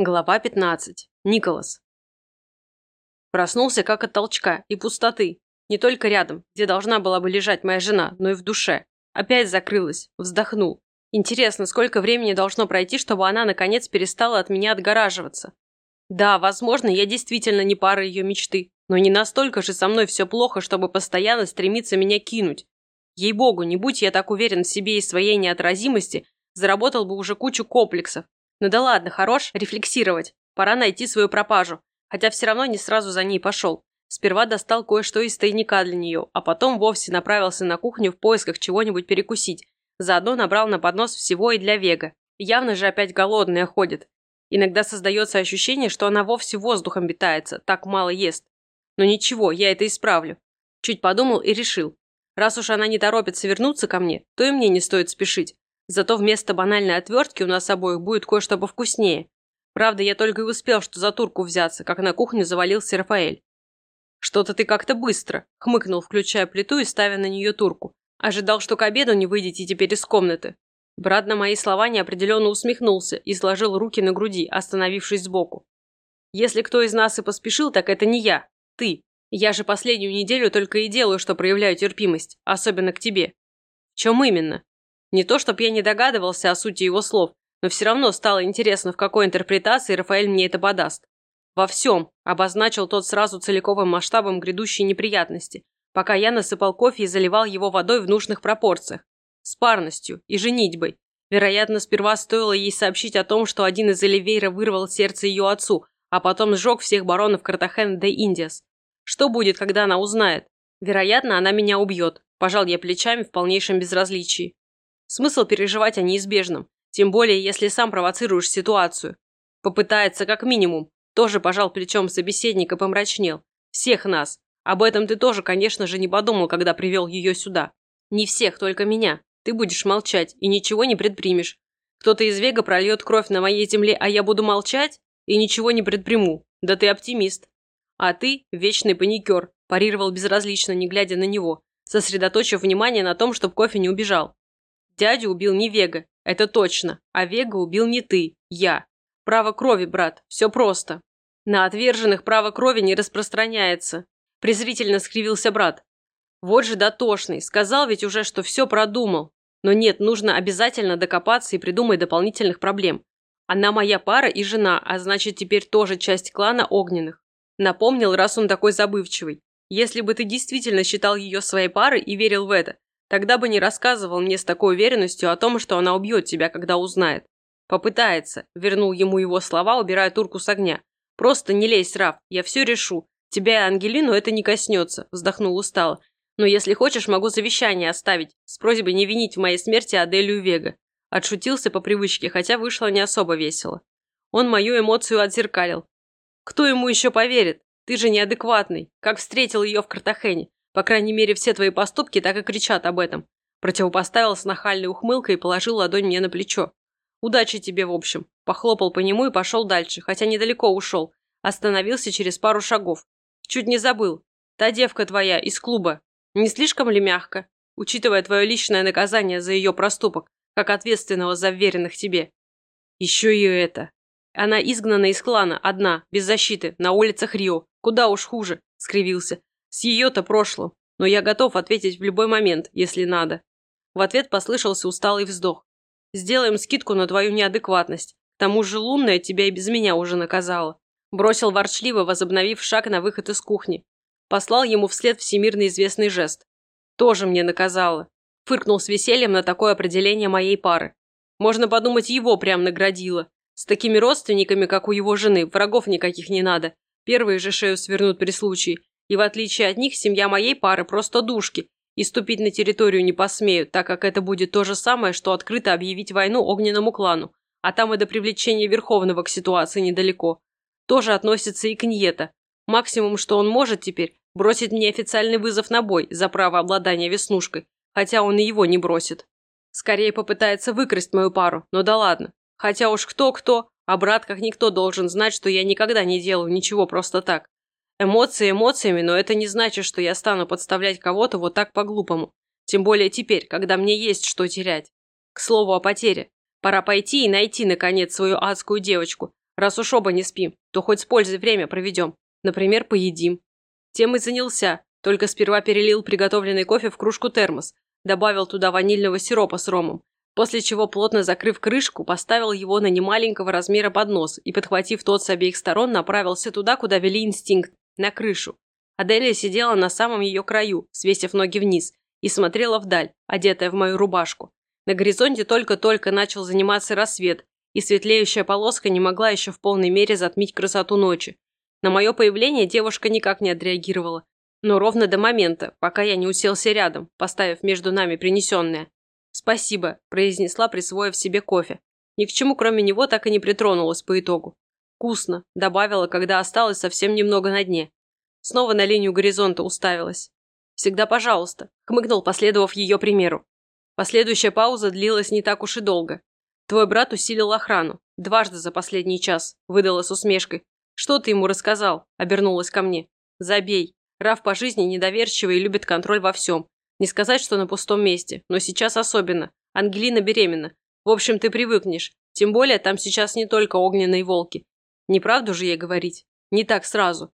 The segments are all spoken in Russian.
Глава 15. Николас. Проснулся как от толчка и пустоты. Не только рядом, где должна была бы лежать моя жена, но и в душе. Опять закрылась, вздохнул. Интересно, сколько времени должно пройти, чтобы она наконец перестала от меня отгораживаться. Да, возможно, я действительно не пара ее мечты, но не настолько же со мной все плохо, чтобы постоянно стремиться меня кинуть. Ей-богу, не будь я так уверен в себе и своей неотразимости, заработал бы уже кучу комплексов, ну да ладно, хорош рефлексировать. Пора найти свою пропажу. Хотя все равно не сразу за ней пошел. Сперва достал кое-что из тайника для нее, а потом вовсе направился на кухню в поисках чего-нибудь перекусить. Заодно набрал на поднос всего и для Вега. Явно же опять голодная ходит. Иногда создается ощущение, что она вовсе воздухом питается, так мало ест. Но ничего, я это исправлю. Чуть подумал и решил. Раз уж она не торопится вернуться ко мне, то и мне не стоит спешить. Зато вместо банальной отвертки у нас обоих будет кое-что повкуснее. Правда, я только и успел, что за турку взяться, как на кухню завалился Рафаэль. «Что-то ты как-то быстро», – хмыкнул, включая плиту и ставя на нее турку. «Ожидал, что к обеду не выйдете теперь из комнаты». Брат на мои слова неопределенно усмехнулся и сложил руки на груди, остановившись сбоку. «Если кто из нас и поспешил, так это не я. Ты. Я же последнюю неделю только и делаю, что проявляю терпимость, особенно к тебе». «В чем именно?» Не то, чтобы я не догадывался о сути его слов, но все равно стало интересно, в какой интерпретации Рафаэль мне это подаст. «Во всем», – обозначил тот сразу целиковым масштабом грядущей неприятности, пока я насыпал кофе и заливал его водой в нужных пропорциях. С парностью и женитьбой. Вероятно, сперва стоило ей сообщить о том, что один из Оливейра вырвал сердце ее отцу, а потом сжег всех баронов Картахена де Индиас. Что будет, когда она узнает? Вероятно, она меня убьет. Пожал я плечами в полнейшем безразличии. Смысл переживать о неизбежном, тем более, если сам провоцируешь ситуацию. Попытается, как минимум. Тоже пожал плечом собеседник и помрачнел. Всех нас. Об этом ты тоже, конечно же, не подумал, когда привел ее сюда. Не всех, только меня. Ты будешь молчать и ничего не предпримешь. Кто-то из Вега прольет кровь на моей земле, а я буду молчать и ничего не предприму. Да ты оптимист. А ты – вечный паникер, парировал безразлично, не глядя на него, сосредоточив внимание на том, чтобы кофе не убежал. Дядю убил не Вега, это точно, а Вега убил не ты, я. Право крови, брат, все просто. На отверженных право крови не распространяется. Презрительно скривился брат. Вот же дотошный, сказал ведь уже, что все продумал. Но нет, нужно обязательно докопаться и придумать дополнительных проблем. Она моя пара и жена, а значит теперь тоже часть клана Огненных. Напомнил, раз он такой забывчивый. Если бы ты действительно считал ее своей парой и верил в это, Тогда бы не рассказывал мне с такой уверенностью о том, что она убьет тебя, когда узнает. Попытается, вернул ему его слова, убирая турку с огня. Просто не лезь, Раф, я все решу. Тебя и Ангелину это не коснется, вздохнул устало. Но если хочешь, могу завещание оставить, с просьбой не винить в моей смерти Аделию Вега. Отшутился по привычке, хотя вышло не особо весело. Он мою эмоцию отзеркалил. Кто ему еще поверит? Ты же неадекватный. Как встретил ее в Картахене. По крайней мере, все твои поступки так и кричат об этом. Противопоставил с нахальной ухмылкой и положил ладонь мне на плечо. Удачи тебе, в общем. Похлопал по нему и пошел дальше, хотя недалеко ушел. Остановился через пару шагов. Чуть не забыл. Та девка твоя из клуба. Не слишком ли мягко? Учитывая твое личное наказание за ее проступок, как ответственного за вверенных тебе. Еще и это. Она изгнана из клана, одна, без защиты, на улицах Рио. Куда уж хуже, скривился. С ее-то прошлым, но я готов ответить в любой момент, если надо. В ответ послышался усталый вздох. Сделаем скидку на твою неадекватность. К тому же лунная тебя и без меня уже наказала. Бросил ворчливо, возобновив шаг на выход из кухни. Послал ему вслед всемирно известный жест. Тоже мне наказала. Фыркнул с весельем на такое определение моей пары. Можно подумать, его прям наградила. С такими родственниками, как у его жены, врагов никаких не надо. Первые же шею свернут при случае. И в отличие от них, семья моей пары просто душки, и ступить на территорию не посмеют, так как это будет то же самое, что открыто объявить войну огненному клану, а там и до привлечения Верховного к ситуации недалеко. Тоже относится и к Ньета. Максимум, что он может теперь, бросить мне официальный вызов на бой за право обладания Веснушкой, хотя он и его не бросит. Скорее попытается выкрасть мою пару, но да ладно. Хотя уж кто-кто, а брат как никто должен знать, что я никогда не делаю ничего просто так. Эмоции эмоциями, но это не значит, что я стану подставлять кого-то вот так по-глупому. Тем более теперь, когда мне есть что терять. К слову о потере. Пора пойти и найти, наконец, свою адскую девочку, Раз уж оба не спим, то хоть с пользой время проведем. Например, поедим. Тем и занялся, только сперва перелил приготовленный кофе в кружку термос, добавил туда ванильного сиропа с ромом, после чего, плотно закрыв крышку, поставил его на немаленького размера поднос и, подхватив тот с обеих сторон, направился туда, куда вели инстинкт, на крышу. Аделия сидела на самом ее краю, свесив ноги вниз, и смотрела вдаль, одетая в мою рубашку. На горизонте только-только начал заниматься рассвет, и светлеющая полоска не могла еще в полной мере затмить красоту ночи. На мое появление девушка никак не отреагировала, но ровно до момента, пока я не уселся рядом, поставив между нами принесенное. «Спасибо», – произнесла, присвоив себе кофе. Ни к чему, кроме него, так и не притронулась по итогу. «Вкусно», – добавила, когда осталось совсем немного на дне. Снова на линию горизонта уставилась. «Всегда пожалуйста», – хмыкнул, последовав ее примеру. Последующая пауза длилась не так уж и долго. «Твой брат усилил охрану. Дважды за последний час», – выдала с усмешкой. «Что ты ему рассказал?» – обернулась ко мне. «Забей. Раф по жизни недоверчивый и любит контроль во всем. Не сказать, что на пустом месте, но сейчас особенно. Ангелина беременна. В общем, ты привыкнешь. Тем более, там сейчас не только огненные волки. Неправду же ей говорить? Не так сразу.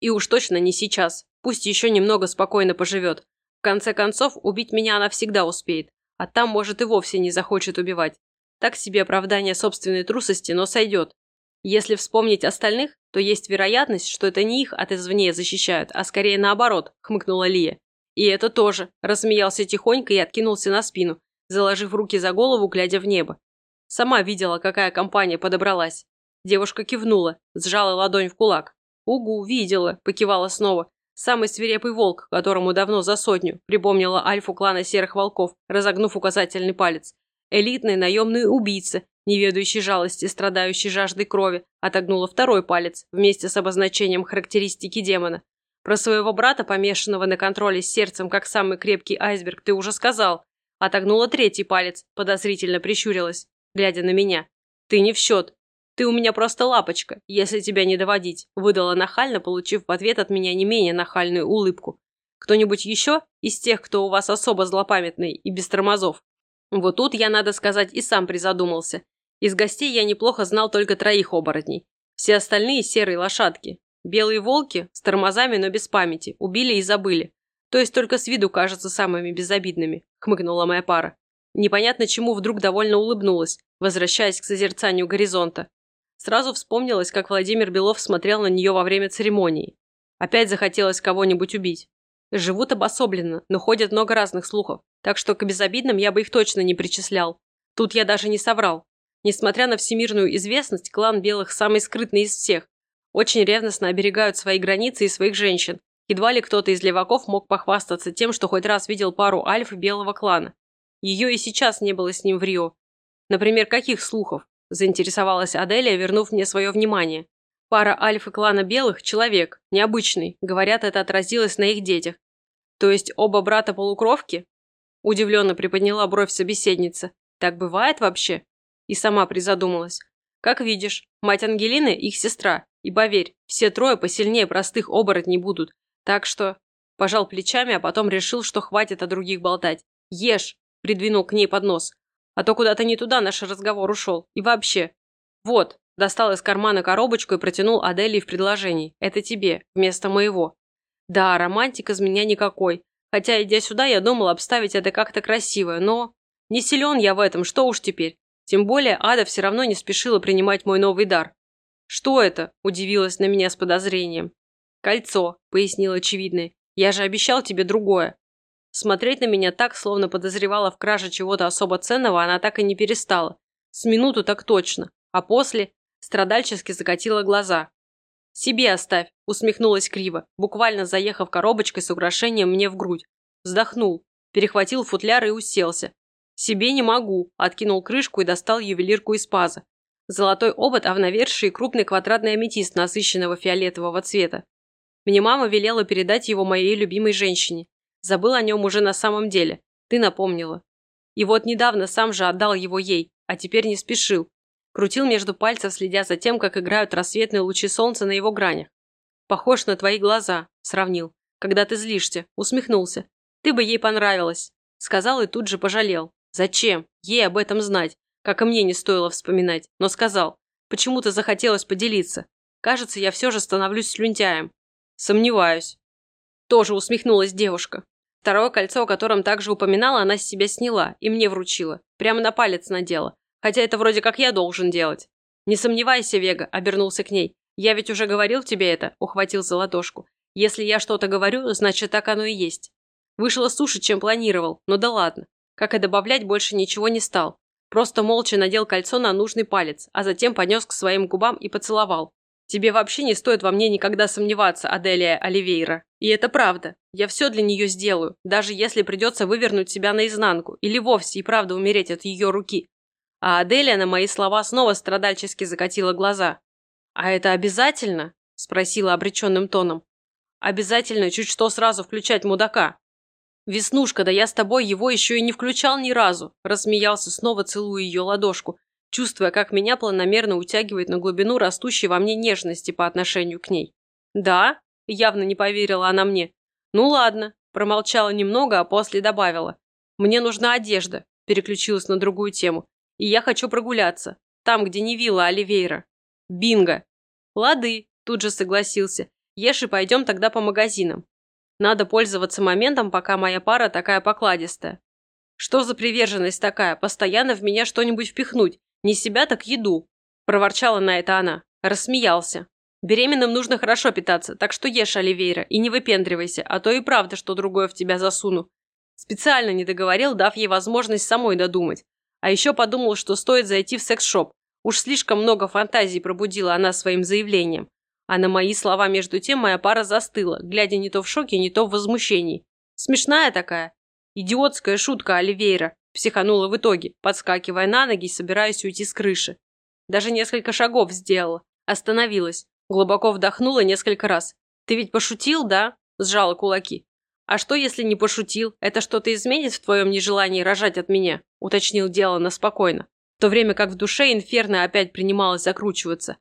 И уж точно не сейчас. Пусть еще немного спокойно поживет. В конце концов, убить меня она всегда успеет. А там, может, и вовсе не захочет убивать. Так себе оправдание собственной трусости, но сойдет. Если вспомнить остальных, то есть вероятность, что это не их от извне защищают, а скорее наоборот, хмыкнула Лия. И это тоже, рассмеялся тихонько и откинулся на спину, заложив руки за голову, глядя в небо. Сама видела, какая компания подобралась. Девушка кивнула, сжала ладонь в кулак. «Угу, видела», – покивала снова. «Самый свирепый волк, которому давно за сотню», – припомнила альфу клана Серых Волков, разогнув указательный палец. «Элитный наемный убийца, не ведающий жалости, страдающий жаждой крови, отогнула второй палец вместе с обозначением характеристики демона. Про своего брата, помешанного на контроле с сердцем, как самый крепкий айсберг, ты уже сказал. Отогнула третий палец, подозрительно прищурилась, глядя на меня. Ты не в счет. Ты у меня просто лапочка, если тебя не доводить, выдала нахально, получив в ответ от меня не менее нахальную улыбку. Кто-нибудь еще из тех, кто у вас особо злопамятный и без тормозов? Вот тут я, надо сказать, и сам призадумался. Из гостей я неплохо знал только троих оборотней. Все остальные серые лошадки. Белые волки с тормозами, но без памяти. Убили и забыли. То есть только с виду кажутся самыми безобидными, хмыкнула моя пара. Непонятно чему вдруг довольно улыбнулась, возвращаясь к созерцанию горизонта. Сразу вспомнилось, как Владимир Белов смотрел на нее во время церемонии. Опять захотелось кого-нибудь убить. Живут обособленно, но ходят много разных слухов, так что к безобидным я бы их точно не причислял. Тут я даже не соврал. Несмотря на всемирную известность, клан Белых самый скрытный из всех. Очень ревностно оберегают свои границы и своих женщин. Едва ли кто-то из леваков мог похвастаться тем, что хоть раз видел пару альф белого клана. Ее и сейчас не было с ним в Рио. Например, каких слухов? Заинтересовалась Аделия, вернув мне свое внимание. Пара альф и клана белых – человек, необычный. Говорят, это отразилось на их детях. То есть оба брата полукровки? Удивленно приподняла бровь собеседница. Так бывает вообще? И сама призадумалась. Как видишь, мать Ангелины – их сестра. И поверь, все трое посильнее простых оборотней будут. Так что... Пожал плечами, а потом решил, что хватит о других болтать. «Ешь!» – придвинул к ней поднос. «А то куда-то не туда наш разговор ушел. И вообще...» «Вот!» – достал из кармана коробочку и протянул Аделии в предложении. «Это тебе, вместо моего». «Да, романтик из меня никакой. Хотя, идя сюда, я думал обставить это как-то красиво, но... Не силен я в этом, что уж теперь. Тем более Ада все равно не спешила принимать мой новый дар. «Что это?» – удивилась на меня с подозрением. «Кольцо», – пояснил очевидный. «Я же обещал тебе другое». Смотреть на меня так, словно подозревала в краже чего-то особо ценного, она так и не перестала. С минуту так точно. А после страдальчески закатила глаза. «Себе оставь», – усмехнулась криво, буквально заехав коробочкой с украшением мне в грудь. Вздохнул, перехватил футляр и уселся, «Себе не могу», – откинул крышку и достал ювелирку из паза. Золотой обод, а в навершии крупный квадратный аметист насыщенного фиолетового цвета. Мне мама велела передать его моей любимой женщине. Забыл о нем уже на самом деле. Ты напомнила. И вот недавно сам же отдал его ей, а теперь не спешил. Крутил между пальцев, следя за тем, как играют рассветные лучи солнца на его гранях. «Похож на твои глаза», – сравнил. «Когда ты злишься», – усмехнулся. «Ты бы ей понравилась», – сказал и тут же пожалел. Зачем? Ей об этом знать. Как и мне не стоило вспоминать. Но сказал. Почему-то захотелось поделиться. Кажется, я все же становлюсь слюнтяем. Сомневаюсь. Тоже усмехнулась девушка. Второе кольцо, о котором также упоминала, она с себя сняла и мне вручила. Прямо на палец надела. Хотя это вроде как я должен делать. «Не сомневайся, Вега», – обернулся к ней. «Я ведь уже говорил тебе это», – ухватил за ладошку. «Если я что-то говорю, значит, так оно и есть». Вышло суше, чем планировал, но да ладно. Как и добавлять, больше ничего не стал. Просто молча надел кольцо на нужный палец, а затем понес к своим губам и поцеловал. «Тебе вообще не стоит во мне никогда сомневаться, Аделия Оливейра. И это правда. Я все для нее сделаю, даже если придется вывернуть себя наизнанку или вовсе и правда умереть от ее руки». А Аделия на мои слова снова страдальчески закатила глаза. «А это обязательно?» – спросила обреченным тоном. «Обязательно чуть что сразу включать мудака». «Веснушка, да я с тобой его еще и не включал ни разу», – рассмеялся, снова целуя ее ладошку, чувствуя, как меня планомерно утягивает на глубину растущей во мне нежности по отношению к ней. «Да?» – явно не поверила она мне. «Ну ладно», – промолчала немного, а после добавила. «Мне нужна одежда», – переключилась на другую тему. «И я хочу прогуляться. Там, где не вилла Оливейра». «Бинго!» «Лады», – тут же согласился. «Ешь и пойдем тогда по магазинам. Надо пользоваться моментом, пока моя пара такая покладистая. Что за приверженность такая, постоянно в меня что-нибудь впихнуть, не себя, так еду. Проворчала на это она. Рассмеялся. Беременным нужно хорошо питаться, так что ешь, Оливейра, и не выпендривайся, а то и правда, что другое в тебя засуну. Специально не договорил, дав ей возможность самой додумать. А еще подумал, что стоит зайти в секс-шоп. Уж слишком много фантазий пробудила она своим заявлением. А на мои слова между тем моя пара застыла, глядя не то в шоке, не то в возмущении. Смешная такая. Идиотская шутка Оливейра. Психанула в итоге, подскакивая на ноги и собираясь уйти с крыши. Даже несколько шагов сделала. Остановилась. Глубоко вдохнула несколько раз. «Ты ведь пошутил, да?» Сжала кулаки. «А что, если не пошутил? Это что-то изменит в твоем нежелании рожать от меня?» Уточнил Делана спокойно. В то время как в душе Инферно опять принималось закручиваться.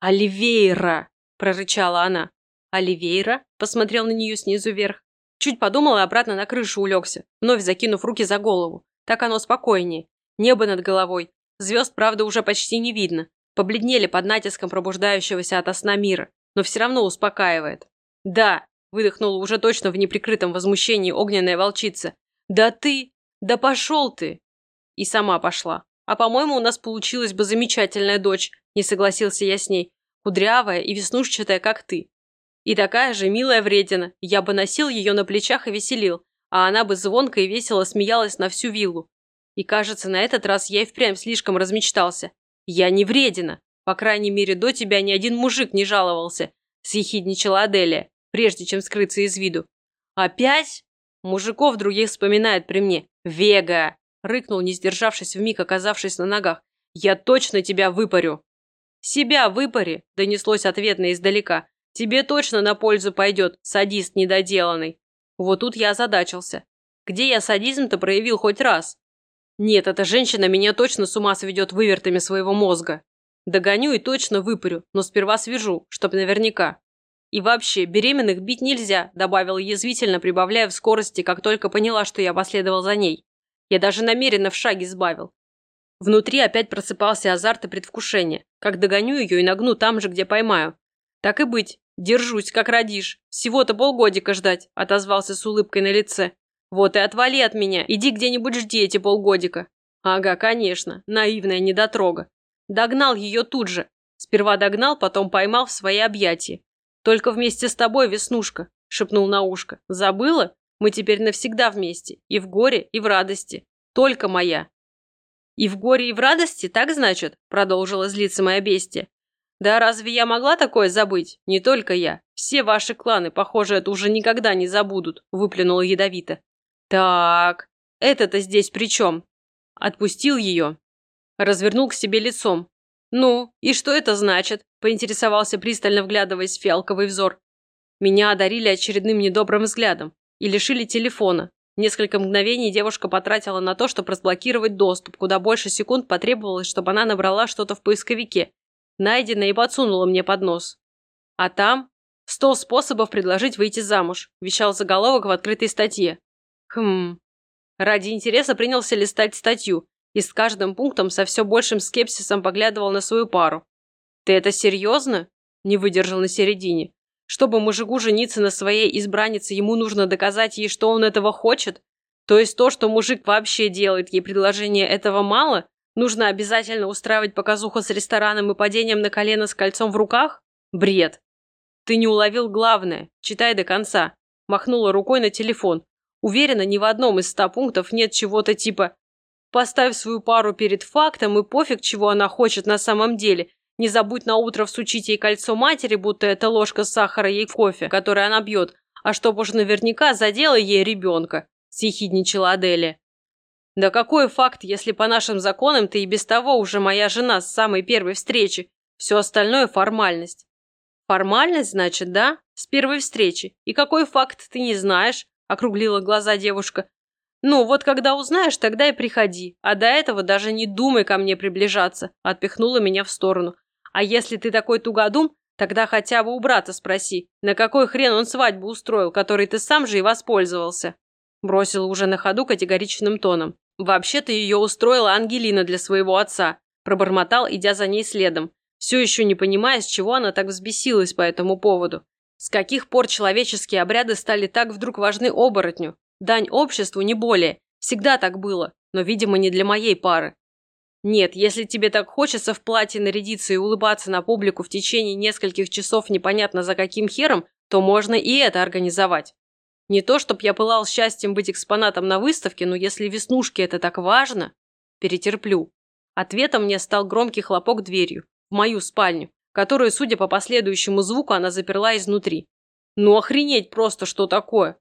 «Оливейра!» – прорычала она. «Оливейра?» – посмотрел на нее снизу вверх. Чуть подумал и обратно на крышу улегся, вновь закинув руки за голову. Так оно спокойнее. Небо над головой. Звезд, правда, уже почти не видно. Побледнели под натиском пробуждающегося ото сна мира, но все равно успокаивает. «Да!» – выдохнула уже точно в неприкрытом возмущении огненная волчица. «Да ты! Да пошел ты!» И сама пошла. «А по-моему, у нас получилась бы замечательная дочь», – не согласился я с ней кудрявая и веснушчатая, как ты. И такая же милая вредина, я бы носил ее на плечах и веселил, а она бы звонко и весело смеялась на всю виллу. И кажется, на этот раз я и впрямь слишком размечтался. Я не вредина. По крайней мере, до тебя ни один мужик не жаловался, съехидничала Аделия, прежде чем скрыться из виду. Опять? Мужиков других вспоминает при мне. Вега! Рыкнул, не сдержавшись вмиг, оказавшись на ногах. Я точно тебя выпарю. «Себя выпари!» – донеслось ответно издалека. «Тебе точно на пользу пойдет, садист недоделанный!» Вот тут я озадачился. Где я садизм-то проявил хоть раз? Нет, эта женщина меня точно с ума сведет вывертами своего мозга. Догоню и точно выпарю, но сперва свяжу, чтоб наверняка. И вообще, беременных бить нельзя, добавила язвительно, прибавляя в скорости, как только поняла, что я последовал за ней. Я даже намеренно в шаге сбавил. Внутри опять просыпался азарт и предвкушение. Как догоню ее и нагну там же, где поймаю. Так и быть. Держусь, как родишь. Всего-то полгодика ждать, отозвался с улыбкой на лице. Вот и отвали от меня. Иди где-нибудь жди эти полгодика. Ага, конечно. Наивная недотрога. Догнал ее тут же. Сперва догнал, потом поймал в свои объятия. Только вместе с тобой, Веснушка, шепнул на ушко. Забыла? Мы теперь навсегда вместе. И в горе, и в радости. Только моя. «И в горе, и в радости, так значит?» – продолжила злиться моя бестия. «Да разве я могла такое забыть? Не только я. Все ваши кланы, похоже, это уже никогда не забудут», – выплюнула ядовито. «Так, это-то здесь при чем?» Отпустил ее. Развернул к себе лицом. «Ну, и что это значит?» – поинтересовался, пристально вглядываясь в фиалковый взор. Меня одарили очередным недобрым взглядом и лишили телефона. Несколько мгновений девушка потратила на то, чтобы разблокировать доступ, куда больше секунд потребовалось, чтобы она набрала что-то в поисковике. Найденное и подсунула мне под нос. А там «Сто способов предложить выйти замуж», – вещал заголовок в открытой статье. Хм. Ради интереса принялся листать статью и с каждым пунктом со все большим скепсисом поглядывал на свою пару. «Ты это серьезно?» – не выдержал на середине. «Чтобы мужику жениться на своей избраннице, ему нужно доказать ей, что он этого хочет? То есть то, что мужик вообще делает ей предложение, этого мало? Нужно обязательно устраивать показуху с рестораном и падением на колено с кольцом в руках? Бред!» «Ты не уловил главное. Читай до конца». Махнула рукой на телефон. Уверена, ни в одном из ста пунктов нет чего-то типа «поставь свою пару перед фактом и пофиг, чего она хочет на самом деле. Не забудь на утро всучить ей кольцо матери, будто это ложка сахара ей в кофе, который она пьет, а чтоб уж наверняка задела ей ребенка», – съехидничала Аделия. «Да какой факт, если по нашим законам ты и без того уже моя жена с самой первой встречи? Все остальное – формальность». «Формальность, значит, да? С первой встречи. И какой факт ты не знаешь?» – округлила глаза девушка. «Ну, вот когда узнаешь, тогда и приходи. А до этого даже не думай ко мне приближаться», – отпихнула меня в сторону. «А если ты такой тугодум, тогда хотя бы у брата спроси, на какой хрен он свадьбу устроил, которой ты сам же и воспользовался?» Бросила уже на ходу категоричным тоном. «Вообще-то ее устроила Ангелина для своего отца», – пробормотал, идя за ней следом все еще не понимая, с чего она так взбесилась по этому поводу. С каких пор человеческие обряды стали так вдруг важны оборотню? Дань обществу не более. Всегда так было, но, видимо, не для моей пары. Нет, если тебе так хочется в платье нарядиться и улыбаться на публику в течение нескольких часов непонятно за каким хером, то можно и это организовать. Не то, чтоб я пылал счастьем быть экспонатом на выставке, но если веснушки это так важно, перетерплю. Ответом мне стал громкий хлопок дверью в мою спальню, которую, судя по последующему звуку, она заперла изнутри. Ну охренеть просто, что такое.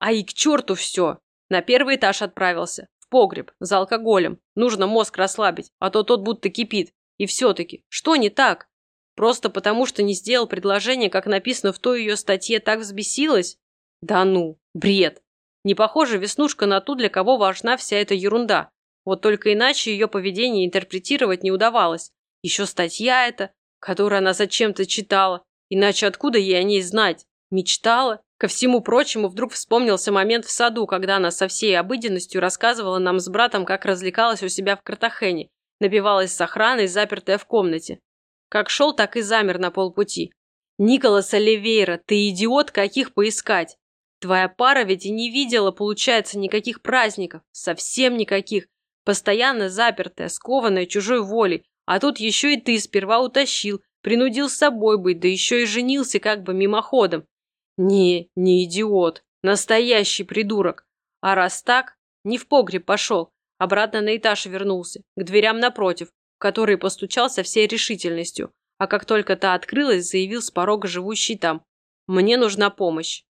А и к черту все. На первый этаж отправился. В погреб, за алкоголем. Нужно мозг расслабить, а то тот будто кипит. И все-таки, что не так? Просто потому, что не сделал предложение, как написано в той ее статье, так взбесилась? Да ну, бред. Не похоже Веснушка на ту, для кого важна вся эта ерунда. Вот только иначе ее поведение интерпретировать не удавалось. Еще статья эта, которую она зачем-то читала. Иначе откуда ей о ней знать? Мечтала? Ко всему прочему, вдруг вспомнился момент в саду, когда она со всей обыденностью рассказывала нам с братом, как развлекалась у себя в Картахене, набивалась с охраной, запертая в комнате. Как шел, так и замер на полпути. «Николас Оливейра, ты идиот, каких поискать? Твоя пара ведь и не видела, получается, никаких праздников, совсем никаких, постоянно запертая, скованная чужой волей, а тут еще и ты сперва утащил, принудил с собой быть, да еще и женился как бы мимоходом. Не, не идиот, настоящий придурок. А раз так, не в погреб пошел, обратно на этаж вернулся, к дверям напротив, в которые постучал со всей решительностью, а как только та открылась, заявил с порога живущий там. «Мне нужна помощь».